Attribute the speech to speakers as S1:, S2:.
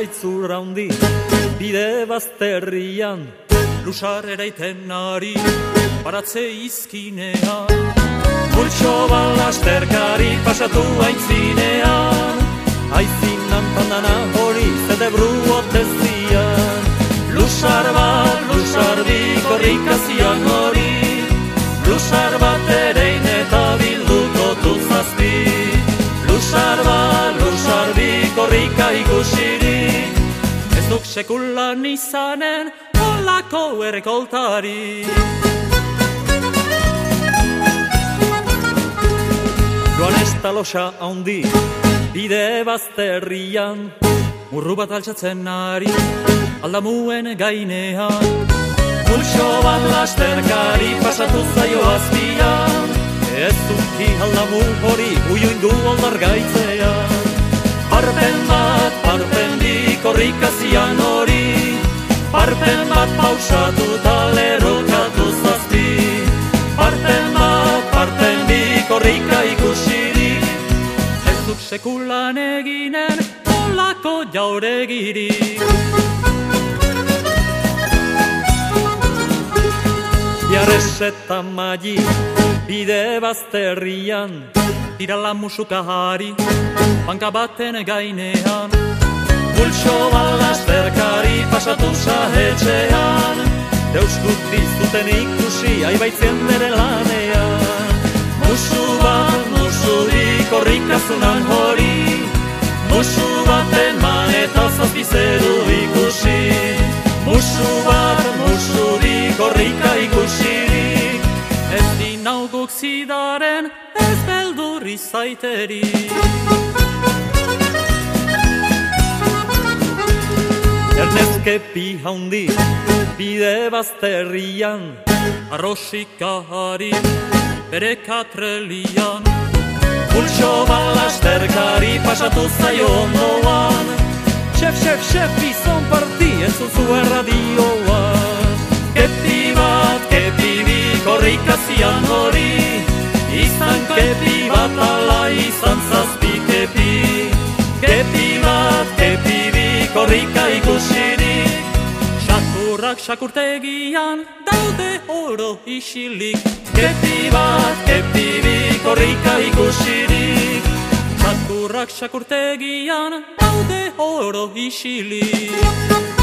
S1: zaitzura handi, bide bazterrian, lusar eraiten ari, baratze izkinean. Pultxo balasterkari pasatu aintzinean, aizinan pandana hori zede bruotezian. Lusar bat, lusar bi, korrikazian hori, lusar bat erein eta bilduko tuzazpi. Lusar bat, lusar bi, korrika ikusirik, ez duk sekulan izanen, olako errekoltari. Joan ez talosa handi, bide bazterrian, murru bat altxatzen ari, aldamuen gainean. Pulso bat lasterkari pasatu zaio azpian, ez zuki aldamu hori uiuindu ondar gaitzean. Korrikazian hori, parpen bat pausatu talerokatu zazpi. Parpen bat, parpen bi, korrika ikusirik, ez duk sekulan eginen, olako jauregirik. Jarrez eta magi, bide bazterrian, tirala musuka hari, banka baten gainean. Pulso balazterkari pasatu zahetxean, Deuskut dizuten ikusi, aibaitzen bere lanean. Musu bat, musu di, korrikazunan hori, musu baten maneta zazpizeru ikusi. Musu bat, musu di, korrika ikusirik, ez dinauguk zidaren, ez beldur izaiterik. Ernezke pi haundi, bide bazterrian, arrosikari, bere katrelian. Pulso balasterkari pasatu zaio ondoan, Chef, chef, chef, izan parti, ez zuzu erradioan. Kepi bat, kepi bi, korrikazian hori, izan kepi bat ala izan korrika ikusirik, Sakurrak sakurtegian daude oro isilik. Kepi bat, kepi bi, korrika ikusirik, Sakurrak sakurtegian daude oro isilik.